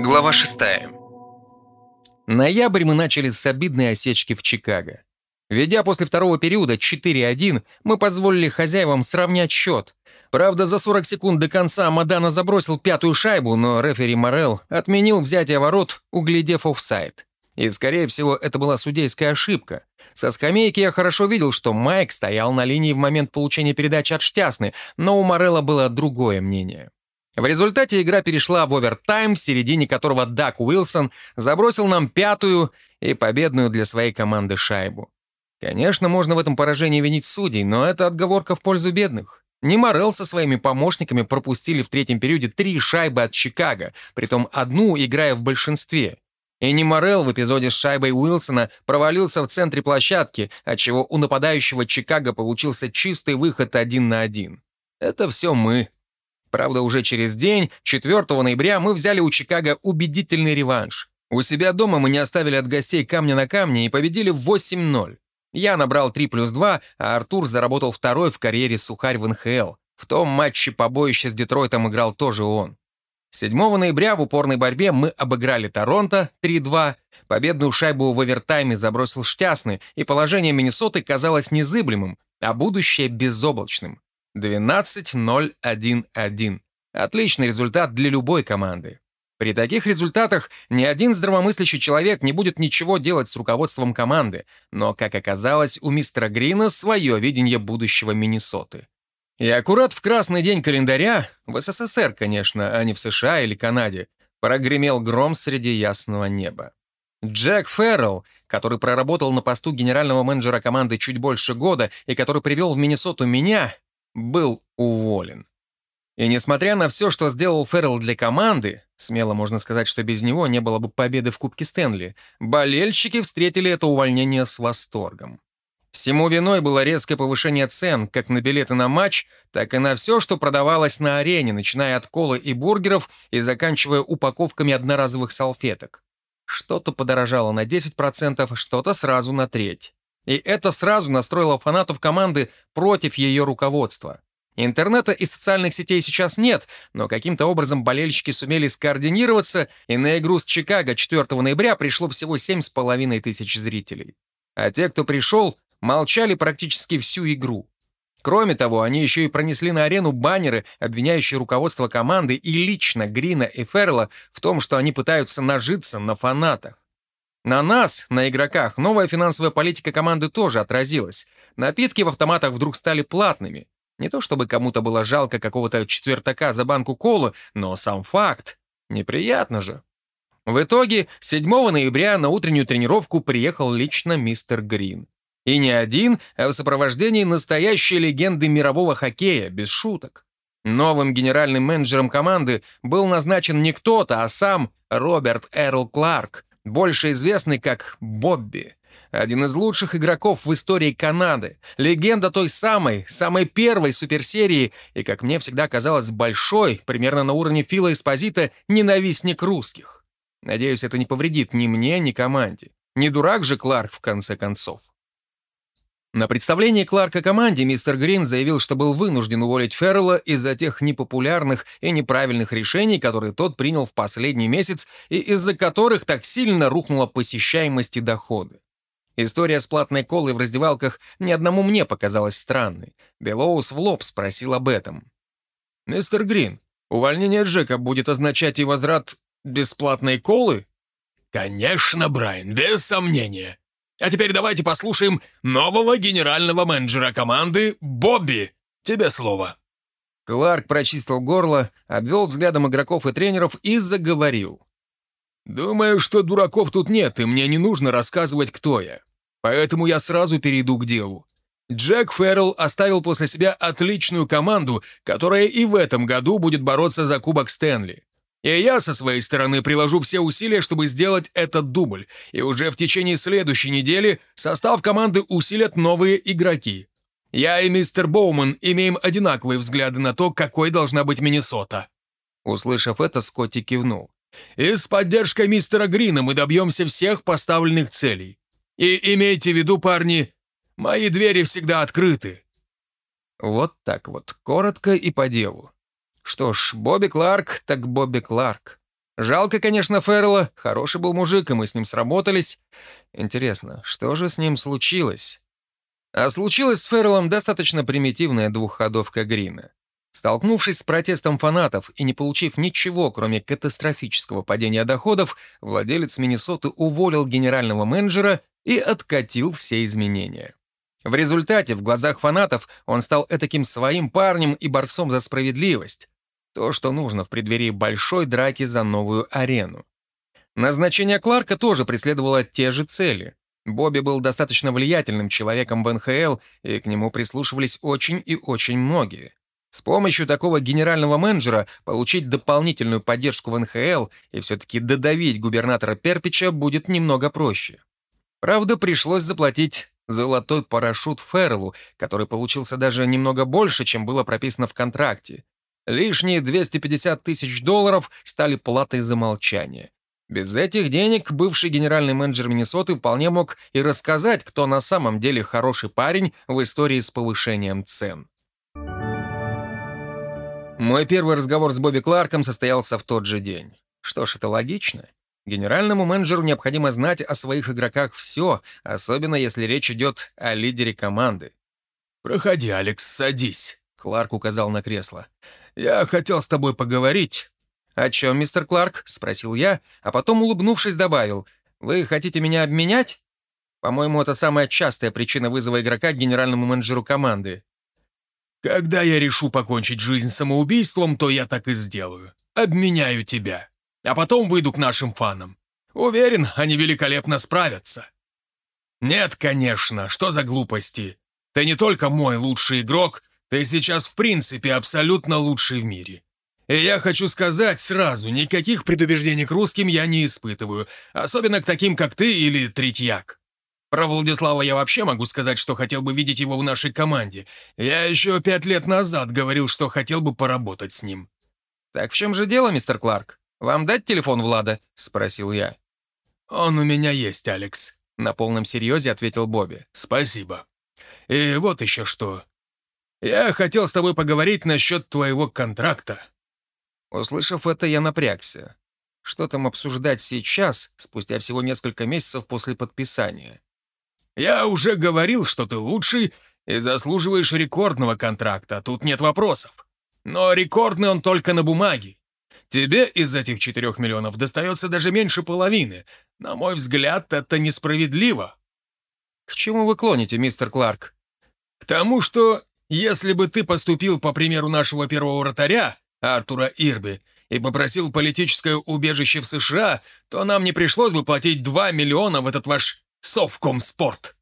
Глава 6. Ноябрь мы начали с обидной осечки в Чикаго. Ведя после второго периода 4-1, мы позволили хозяевам сравнять счет. Правда, за 40 секунд до конца Мадана забросил пятую шайбу, но рефери Морел отменил взятие ворот, углядев офсайд. И, скорее всего, это была судейская ошибка. Со скамейки я хорошо видел, что Майк стоял на линии в момент получения передачи от Штясны, но у Морелла было другое мнение. В результате игра перешла в овертайм, в середине которого Дак Уилсон забросил нам пятую и победную для своей команды шайбу. Конечно, можно в этом поражении винить судей, но это отговорка в пользу бедных. Не Морел со своими помощниками пропустили в третьем периоде три шайбы от Чикаго, притом одну играя в большинстве. И не Морел в эпизоде с шайбой Уилсона провалился в центре площадки, отчего у нападающего Чикаго получился чистый выход один на один. Это все мы. Правда, уже через день, 4 ноября, мы взяли у Чикаго убедительный реванш. У себя дома мы не оставили от гостей камня на камне и победили в 8-0. Я набрал 3 плюс 2, а Артур заработал второй в карьере сухарь в НХЛ. В том матче побоище с Детройтом играл тоже он. 7 ноября в упорной борьбе мы обыграли Торонто 3-2, победную шайбу в овертайме забросил Штясный, и положение Миннесоты казалось незыблемым, а будущее безоблачным. 12-0-1-1. Отличный результат для любой команды. При таких результатах ни один здравомыслящий человек не будет ничего делать с руководством команды, но, как оказалось, у мистера Грина свое видение будущего Миннесоты. И аккурат в красный день календаря, в СССР, конечно, а не в США или Канаде, прогремел гром среди ясного неба. Джек Феррелл, который проработал на посту генерального менеджера команды чуть больше года и который привел в Миннесоту меня, был уволен. И несмотря на все, что сделал Феррелл для команды, смело можно сказать, что без него не было бы победы в Кубке Стэнли, болельщики встретили это увольнение с восторгом. Всему виной было резкое повышение цен как на билеты на матч, так и на все, что продавалось на арене, начиная от колы и бургеров и заканчивая упаковками одноразовых салфеток. Что-то подорожало на 10%, что-то сразу на треть. И это сразу настроило фанатов команды против ее руководства. Интернета и социальных сетей сейчас нет, но каким-то образом болельщики сумели скоординироваться, и на игру с Чикаго 4 ноября пришло всего 7,5 тысяч зрителей. А те, кто пришел, молчали практически всю игру. Кроме того, они еще и пронесли на арену баннеры, обвиняющие руководство команды и лично Грина и Феррелла в том, что они пытаются нажиться на фанатах. На нас, на игроках, новая финансовая политика команды тоже отразилась. Напитки в автоматах вдруг стали платными. Не то чтобы кому-то было жалко какого-то четвертака за банку колы, но сам факт. Неприятно же. В итоге 7 ноября на утреннюю тренировку приехал лично мистер Грин. И не один, а в сопровождении настоящей легенды мирового хоккея, без шуток. Новым генеральным менеджером команды был назначен не кто-то, а сам Роберт Эрл Кларк, больше известный как Бобби. Один из лучших игроков в истории Канады, легенда той самой, самой первой суперсерии и, как мне всегда казалось, большой, примерно на уровне Фила Эспозита, ненавистник русских. Надеюсь, это не повредит ни мне, ни команде. Не дурак же Кларк, в конце концов. На представлении Кларка команде мистер Грин заявил, что был вынужден уволить Феррелла из-за тех непопулярных и неправильных решений, которые тот принял в последний месяц и из-за которых так сильно рухнула посещаемость и доходы. История с платной колой в раздевалках ни одному мне показалась странной. Белоус в лоб спросил об этом. «Мистер Грин, увольнение Джека будет означать и возврат бесплатной колы?» «Конечно, Брайан, без сомнения. А теперь давайте послушаем нового генерального менеджера команды Бобби. Тебе слово». Кларк прочистил горло, обвел взглядом игроков и тренеров и заговорил. «Думаю, что дураков тут нет, и мне не нужно рассказывать, кто я. Поэтому я сразу перейду к делу. Джек Феррелл оставил после себя отличную команду, которая и в этом году будет бороться за Кубок Стэнли. И я со своей стороны приложу все усилия, чтобы сделать этот дубль. И уже в течение следующей недели состав команды усилят новые игроки. Я и мистер Боуман имеем одинаковые взгляды на то, какой должна быть Миннесота». Услышав это, Скотти кивнул. «И с поддержкой мистера Грина мы добьемся всех поставленных целей. И имейте в виду, парни, мои двери всегда открыты». Вот так вот, коротко и по делу. Что ж, Бобби Кларк так Бобби Кларк. Жалко, конечно, Феррелла. Хороший был мужик, и мы с ним сработались. Интересно, что же с ним случилось? А случилось с Ферреллом достаточно примитивная двухходовка Грина. Столкнувшись с протестом фанатов и не получив ничего, кроме катастрофического падения доходов, владелец Миннесоты уволил генерального менеджера и откатил все изменения. В результате, в глазах фанатов, он стал этаким своим парнем и борцом за справедливость. То, что нужно в преддверии большой драки за новую арену. Назначение Кларка тоже преследовало те же цели. Бобби был достаточно влиятельным человеком в НХЛ, и к нему прислушивались очень и очень многие. С помощью такого генерального менеджера получить дополнительную поддержку в НХЛ и все-таки додавить губернатора Перпича будет немного проще. Правда, пришлось заплатить золотой парашют Ферлу, который получился даже немного больше, чем было прописано в контракте. Лишние 250 тысяч долларов стали платой за молчание. Без этих денег бывший генеральный менеджер Миннесоты вполне мог и рассказать, кто на самом деле хороший парень в истории с повышением цен. Мой первый разговор с Бобби Кларком состоялся в тот же день. Что ж, это логично. Генеральному менеджеру необходимо знать о своих игроках все, особенно если речь идет о лидере команды. «Проходи, Алекс, садись», — Кларк указал на кресло. «Я хотел с тобой поговорить». «О чем, мистер Кларк?» — спросил я, а потом, улыбнувшись, добавил. «Вы хотите меня обменять?» По-моему, это самая частая причина вызова игрока к генеральному менеджеру команды. Когда я решу покончить жизнь самоубийством, то я так и сделаю. Обменяю тебя. А потом выйду к нашим фанам. Уверен, они великолепно справятся. Нет, конечно, что за глупости. Ты не только мой лучший игрок, ты сейчас в принципе абсолютно лучший в мире. И я хочу сказать сразу, никаких предубеждений к русским я не испытываю, особенно к таким, как ты или Третьяк. Про Владислава я вообще могу сказать, что хотел бы видеть его в нашей команде. Я еще пять лет назад говорил, что хотел бы поработать с ним». «Так в чем же дело, мистер Кларк? Вам дать телефон Влада?» — спросил я. «Он у меня есть, Алекс», — на полном серьезе ответил Бобби. «Спасибо. И вот еще что. Я хотел с тобой поговорить насчет твоего контракта». Услышав это, я напрягся. Что там обсуждать сейчас, спустя всего несколько месяцев после подписания? Я уже говорил, что ты лучший и заслуживаешь рекордного контракта, тут нет вопросов. Но рекордный он только на бумаге. Тебе из этих 4 миллионов достается даже меньше половины. На мой взгляд, это несправедливо. К чему вы клоните, мистер Кларк? К тому, что если бы ты поступил по примеру нашего первого вратаря, Артура Ирби, и попросил политическое убежище в США, то нам не пришлось бы платить 2 миллиона в этот ваш Совкомспорт.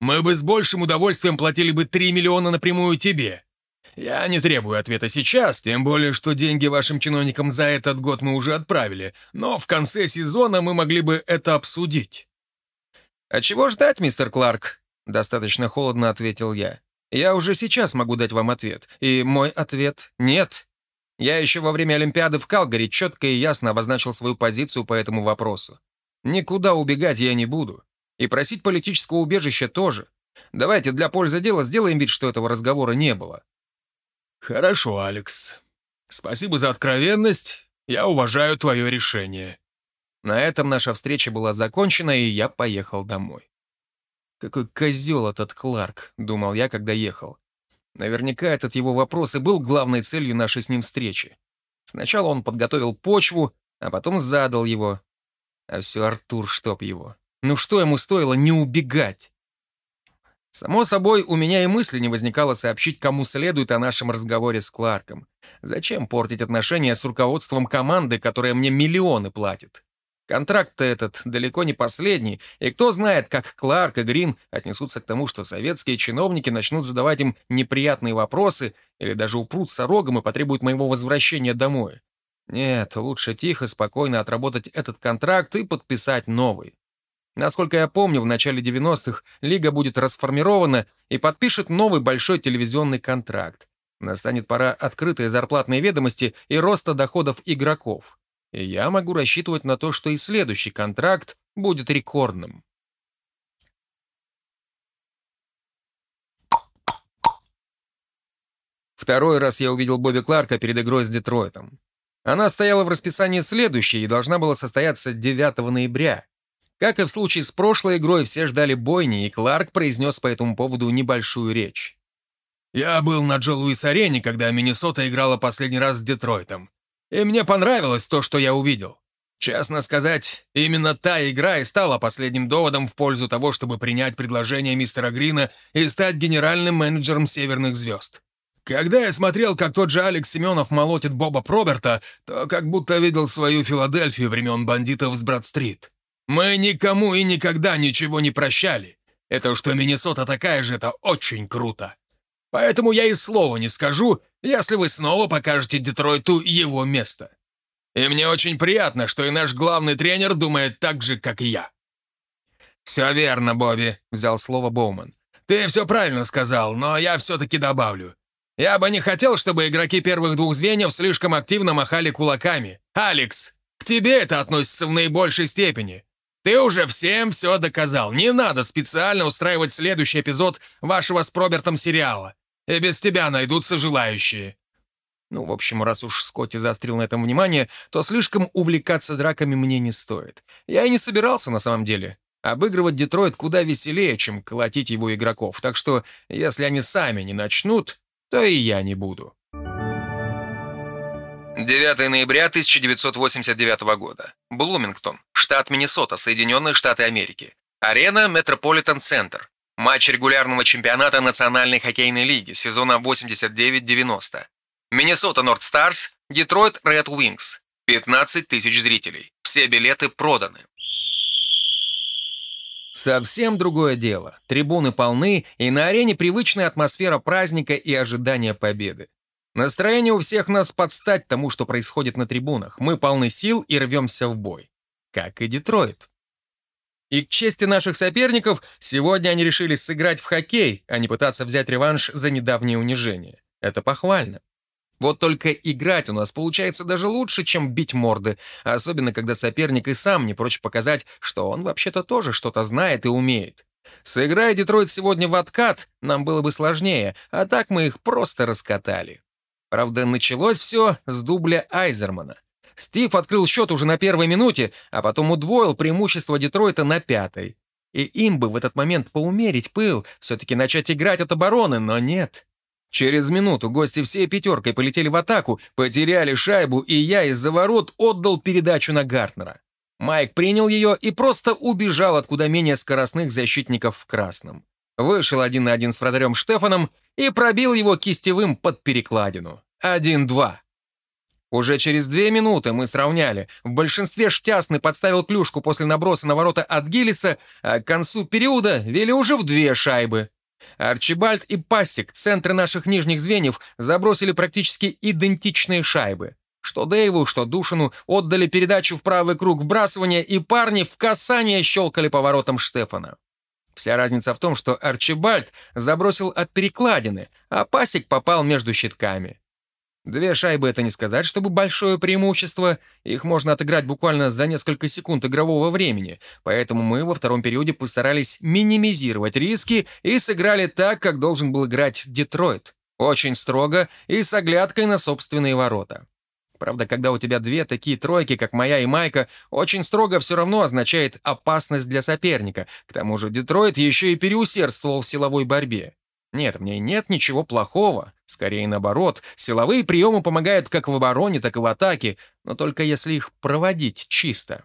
Мы бы с большим удовольствием платили бы 3 миллиона напрямую тебе. Я не требую ответа сейчас, тем более, что деньги вашим чиновникам за этот год мы уже отправили, но в конце сезона мы могли бы это обсудить». «А чего ждать, мистер Кларк?» — достаточно холодно ответил я. «Я уже сейчас могу дать вам ответ, и мой ответ — нет. Я еще во время Олимпиады в Калгари четко и ясно обозначил свою позицию по этому вопросу. Никуда убегать я не буду. И просить политического убежища тоже. Давайте для пользы дела сделаем вид, что этого разговора не было. Хорошо, Алекс. Спасибо за откровенность. Я уважаю твое решение. На этом наша встреча была закончена, и я поехал домой. Какой козел этот Кларк, думал я, когда ехал. Наверняка этот его вопрос и был главной целью нашей с ним встречи. Сначала он подготовил почву, а потом задал его. А все Артур, чтоб его. Ну что ему стоило не убегать? Само собой, у меня и мысли не возникало сообщить, кому следует о нашем разговоре с Кларком. Зачем портить отношения с руководством команды, которая мне миллионы платит? Контракт-то этот далеко не последний, и кто знает, как Кларк и Грин отнесутся к тому, что советские чиновники начнут задавать им неприятные вопросы или даже упрутся рогом и потребуют моего возвращения домой. Нет, лучше тихо, спокойно отработать этот контракт и подписать новый. Насколько я помню, в начале 90-х лига будет расформирована и подпишет новый большой телевизионный контракт. Настанет пора открытой зарплатной ведомости и роста доходов игроков. Я могу рассчитывать на то, что и следующий контракт будет рекордным. Второй раз я увидел Бобби Кларка перед игрой с Детройтом. Она стояла в расписании следующей и должна была состояться 9 ноября. Как и в случае с прошлой игрой, все ждали бойни, и Кларк произнес по этому поводу небольшую речь. «Я был на Джо Луис-арене, когда Миннесота играла последний раз с Детройтом. И мне понравилось то, что я увидел. Честно сказать, именно та игра и стала последним доводом в пользу того, чтобы принять предложение мистера Грина и стать генеральным менеджером «Северных звезд». Когда я смотрел, как тот же Алекс Семенов молотит Боба Проберта, то как будто видел свою Филадельфию времен бандитов с Брат-стрит. Мы никому и никогда ничего не прощали. Это что Миннесота такая же, это очень круто. Поэтому я и слова не скажу, если вы снова покажете Детройту его место. И мне очень приятно, что и наш главный тренер думает так же, как и я». «Все верно, Бобби», — взял слово Боуман. «Ты все правильно сказал, но я все-таки добавлю. Я бы не хотел, чтобы игроки первых двух звеньев слишком активно махали кулаками. Алекс, к тебе это относится в наибольшей степени. Ты уже всем все доказал. Не надо специально устраивать следующий эпизод вашего с Пробертом сериала. И без тебя найдутся желающие». Ну, в общем, раз уж Скотти заострил на этом внимание, то слишком увлекаться драками мне не стоит. Я и не собирался на самом деле. Обыгрывать Детройт куда веселее, чем колотить его игроков, так что если они сами не начнут, то и я не буду. 9 ноября 1989 года. Блумингтон, штат Миннесота, Соединенные Штаты Америки. Арена Метрополитен Центр. Матч регулярного чемпионата Национальной хоккейной лиги сезона 89-90. Миннесота Норт Старс, Детройт Ред Уингс. 15 тысяч зрителей. Все билеты проданы. Совсем другое дело. Трибуны полны, и на арене привычная атмосфера праздника и ожидания победы. Настроение у всех нас подстать тому, что происходит на трибунах. Мы полны сил и рвемся в бой. Как и Детройт. И к чести наших соперников, сегодня они решили сыграть в хоккей, а не пытаться взять реванш за недавнее унижение. Это похвально. Вот только играть у нас получается даже лучше, чем бить морды, особенно когда соперник и сам не прочь показать, что он вообще-то тоже что-то знает и умеет. Сыграя Детройт сегодня в откат, нам было бы сложнее, а так мы их просто раскатали. Правда, началось все с дубля Айзермана. Стив открыл счет уже на первой минуте, а потом удвоил преимущество Детройта на пятой. И им бы в этот момент поумерить пыл, все-таки начать играть от обороны, но нет. Через минуту гости всей пятеркой полетели в атаку, потеряли шайбу, и я из-за ворот отдал передачу на Гартнера. Майк принял ее и просто убежал от куда менее скоростных защитников в красном. Вышел один на один с вратарем Штефаном и пробил его кистевым под перекладину. 1-2. Уже через две минуты мы сравняли. В большинстве Штясный подставил клюшку после наброса на ворота от Гиллиса, а к концу периода вели уже в две шайбы. Арчибальд и Пассик, центры наших нижних звеньев, забросили практически идентичные шайбы. Что Дэйву, что Душину отдали передачу в правый круг вбрасывания, и парни в касание щелкали по воротам Штефана. Вся разница в том, что Арчибальд забросил от перекладины, а Пасик попал между щитками. Две шайбы — это не сказать, чтобы большое преимущество. Их можно отыграть буквально за несколько секунд игрового времени. Поэтому мы во втором периоде постарались минимизировать риски и сыграли так, как должен был играть Детройт. Очень строго и с оглядкой на собственные ворота. Правда, когда у тебя две такие тройки, как моя и Майка, очень строго все равно означает опасность для соперника. К тому же Детройт еще и переусердствовал в силовой борьбе. Нет, мне нет ничего плохого. Скорее наоборот, силовые приемы помогают как в обороне, так и в атаке, но только если их проводить чисто.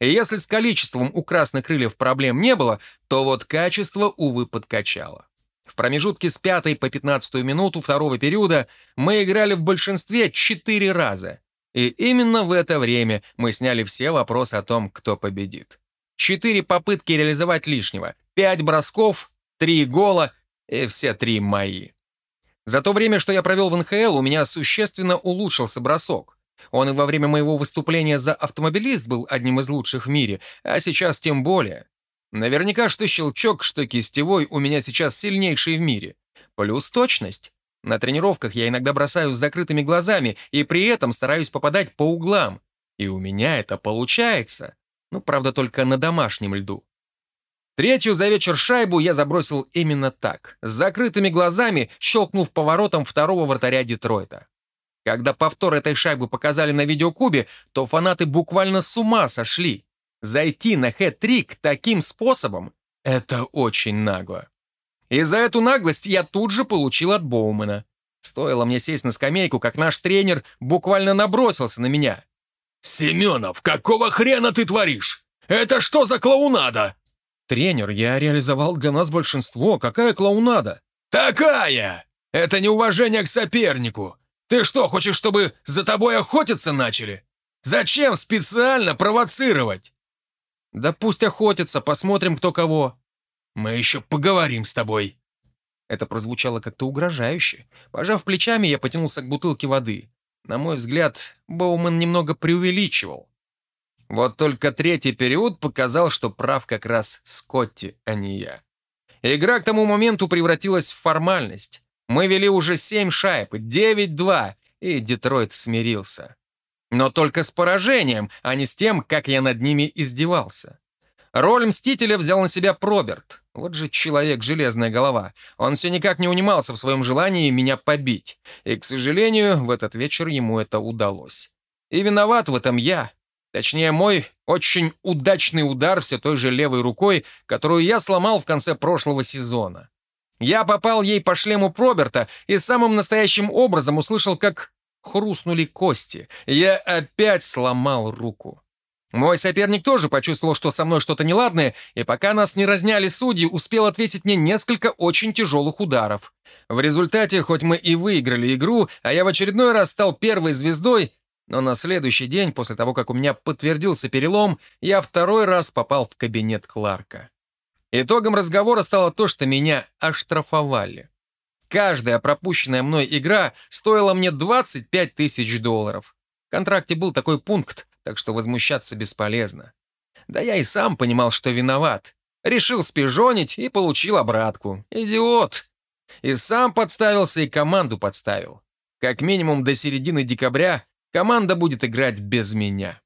И если с количеством у красных крыльев проблем не было, то вот качество, увы, подкачало. В промежутке с пятой по пятнадцатую минуту второго периода мы играли в большинстве четыре раза. И именно в это время мы сняли все вопросы о том, кто победит. Четыре попытки реализовать лишнего, пять бросков, три гола и все три мои. За то время, что я провел в НХЛ, у меня существенно улучшился бросок. Он и во время моего выступления за автомобилист был одним из лучших в мире, а сейчас тем более. Наверняка что щелчок, что кистевой у меня сейчас сильнейший в мире. Плюс точность. На тренировках я иногда бросаю с закрытыми глазами и при этом стараюсь попадать по углам. И у меня это получается. Ну, правда, только на домашнем льду. Третью за вечер шайбу я забросил именно так, с закрытыми глазами, щелкнув поворотом второго вратаря Детройта. Когда повтор этой шайбы показали на видеокубе, то фанаты буквально с ума сошли. Зайти на хэт-трик таким способом — это очень нагло. И за эту наглость я тут же получил от Боумена. Стоило мне сесть на скамейку, как наш тренер буквально набросился на меня. «Семенов, какого хрена ты творишь? Это что за клоунада?» «Тренер, я реализовал для нас большинство. Какая клоунада?» «Такая! Это неуважение к сопернику. Ты что, хочешь, чтобы за тобой охотиться начали? Зачем специально провоцировать?» «Да пусть охотятся, посмотрим, кто кого». «Мы еще поговорим с тобой». Это прозвучало как-то угрожающе. Пожав плечами, я потянулся к бутылке воды. На мой взгляд, Боуман немного преувеличивал. Вот только третий период показал, что прав как раз Скотти, а не я. Игра к тому моменту превратилась в формальность. Мы вели уже семь шайб, 9-2, и Детройт смирился. Но только с поражением, а не с тем, как я над ними издевался. Роль Мстителя взял на себя Проберт. Вот же человек, железная голова. Он все никак не унимался в своем желании меня побить. И, к сожалению, в этот вечер ему это удалось. И виноват в этом я. Точнее, мой очень удачный удар все той же левой рукой, которую я сломал в конце прошлого сезона. Я попал ей по шлему Проберта и самым настоящим образом услышал, как хрустнули кости. Я опять сломал руку. Мой соперник тоже почувствовал, что со мной что-то неладное, и пока нас не разняли судьи, успел отвесить мне несколько очень тяжелых ударов. В результате, хоть мы и выиграли игру, а я в очередной раз стал первой звездой, но на следующий день, после того, как у меня подтвердился перелом, я второй раз попал в кабинет Кларка. Итогом разговора стало то, что меня оштрафовали. Каждая пропущенная мной игра стоила мне 25 тысяч долларов. В контракте был такой пункт, так что возмущаться бесполезно. Да я и сам понимал, что виноват. Решил спижонить и получил обратку. Идиот! И сам подставился, и команду подставил. Как минимум до середины декабря команда будет играть без меня.